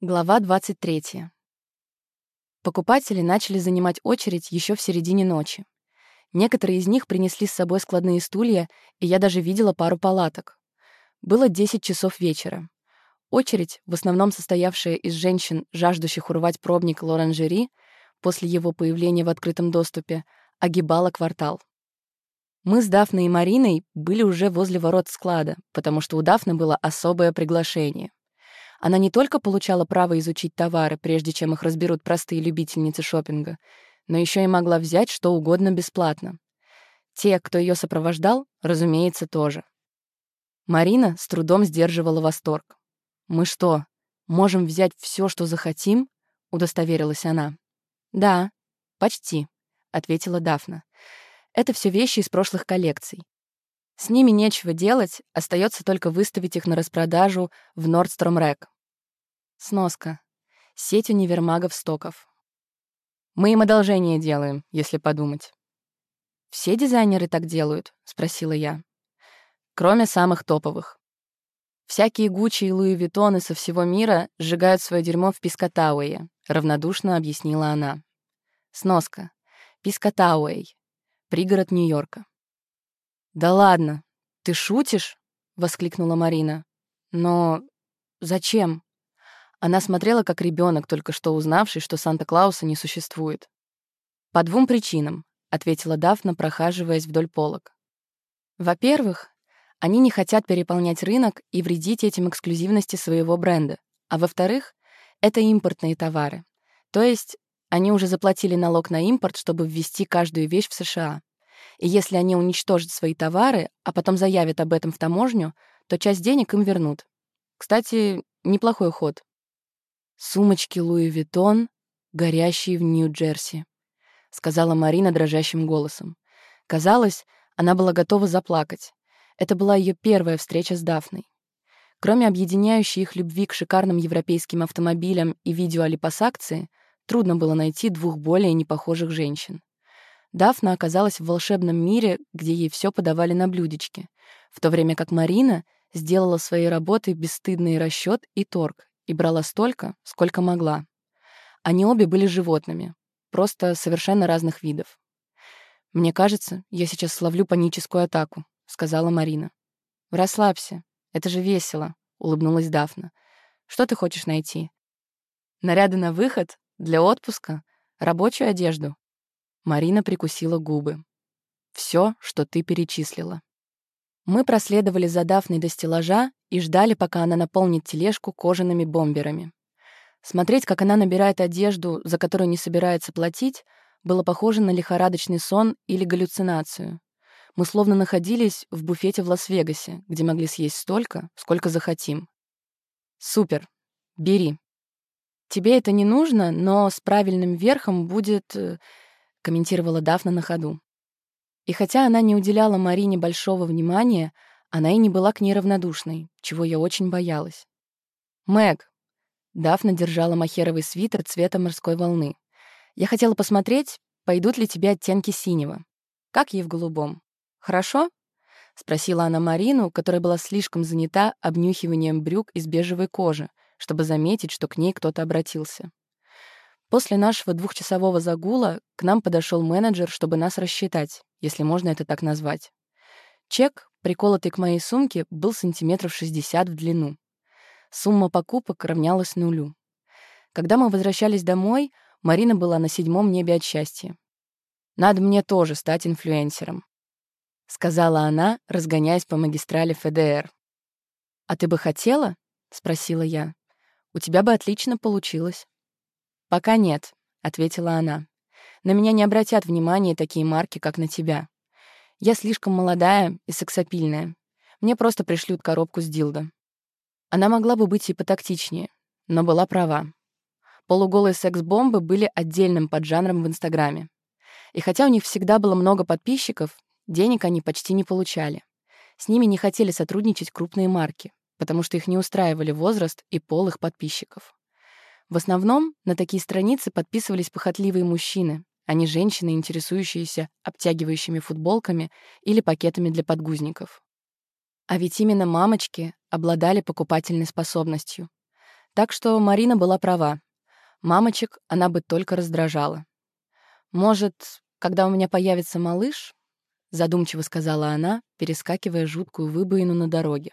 Глава 23. Покупатели начали занимать очередь еще в середине ночи. Некоторые из них принесли с собой складные стулья, и я даже видела пару палаток. Было 10 часов вечера. Очередь, в основном состоявшая из женщин, жаждущих урвать пробник Лоранжери, после его появления в открытом доступе, огибала квартал. Мы с Дафной и Мариной были уже возле ворот склада, потому что у Дафны было особое приглашение. Она не только получала право изучить товары, прежде чем их разберут простые любительницы шопинга, но еще и могла взять что угодно бесплатно. Те, кто ее сопровождал, разумеется, тоже. Марина с трудом сдерживала восторг. «Мы что, можем взять все, что захотим?» — удостоверилась она. «Да, почти», — ответила Дафна. «Это все вещи из прошлых коллекций. С ними нечего делать, остается только выставить их на распродажу в Nordstrom Rack. Сноска. Сеть универмагов стоков. Мы им одолжение делаем, если подумать. «Все дизайнеры так делают?» — спросила я. «Кроме самых топовых. Всякие Гуччи и Луи Виттоны со всего мира сжигают свое дерьмо в Пискотауэе», — равнодушно объяснила она. Сноска. Пискотауэй. Пригород Нью-Йорка. «Да ладно, ты шутишь?» — воскликнула Марина. «Но зачем?» Она смотрела как ребенок, только что узнавший, что Санта-Клауса не существует. «По двум причинам», — ответила Дафна, прохаживаясь вдоль полок. «Во-первых, они не хотят переполнять рынок и вредить этим эксклюзивности своего бренда. А во-вторых, это импортные товары. То есть они уже заплатили налог на импорт, чтобы ввести каждую вещь в США. И если они уничтожат свои товары, а потом заявят об этом в таможню, то часть денег им вернут. Кстати, неплохой ход. «Сумочки Луи Виттон, горящие в Нью-Джерси», — сказала Марина дрожащим голосом. Казалось, она была готова заплакать. Это была ее первая встреча с Дафной. Кроме объединяющей их любви к шикарным европейским автомобилям и видео о липосакции, трудно было найти двух более непохожих женщин. Дафна оказалась в волшебном мире, где ей все подавали на блюдечке, в то время как Марина сделала своей работой бесстыдный расчет и торг и брала столько, сколько могла. Они обе были животными, просто совершенно разных видов. «Мне кажется, я сейчас словлю паническую атаку», — сказала Марина. «Расслабься, это же весело», — улыбнулась Дафна. «Что ты хочешь найти?» «Наряды на выход? Для отпуска? Рабочую одежду?» Марина прикусила губы. Все, что ты перечислила». Мы проследовали за Дафной до стеллажа и ждали, пока она наполнит тележку кожаными бомберами. Смотреть, как она набирает одежду, за которую не собирается платить, было похоже на лихорадочный сон или галлюцинацию. Мы словно находились в буфете в Лас-Вегасе, где могли съесть столько, сколько захотим. «Супер. Бери. Тебе это не нужно, но с правильным верхом будет э, — комментировала Дафна на ходу. И хотя она не уделяла Марине большого внимания, она и не была к ней равнодушной, чего я очень боялась. «Мэг!» — Дафна держала махеровый свитер цвета морской волны. «Я хотела посмотреть, пойдут ли тебе оттенки синего. Как ей в голубом? Хорошо?» — спросила она Марину, которая была слишком занята обнюхиванием брюк из бежевой кожи, чтобы заметить, что к ней кто-то обратился. После нашего двухчасового загула к нам подошел менеджер, чтобы нас рассчитать, если можно это так назвать. Чек, приколотый к моей сумке, был сантиметров 60 в длину. Сумма покупок равнялась нулю. Когда мы возвращались домой, Марина была на седьмом небе от счастья. «Надо мне тоже стать инфлюенсером», — сказала она, разгоняясь по магистрали ФДР. «А ты бы хотела?» — спросила я. «У тебя бы отлично получилось». «Пока нет», — ответила она. «На меня не обратят внимания такие марки, как на тебя. Я слишком молодая и сексапильная. Мне просто пришлют коробку с дилдо». Она могла бы быть и потактичнее, но была права. Полуголые секс-бомбы были отдельным поджанром в Инстаграме. И хотя у них всегда было много подписчиков, денег они почти не получали. С ними не хотели сотрудничать крупные марки, потому что их не устраивали возраст и пол их подписчиков. В основном на такие страницы подписывались похотливые мужчины, а не женщины, интересующиеся обтягивающими футболками или пакетами для подгузников. А ведь именно мамочки обладали покупательной способностью. Так что Марина была права. Мамочек она бы только раздражала. «Может, когда у меня появится малыш?» — задумчиво сказала она, перескакивая жуткую выбоину на дороге.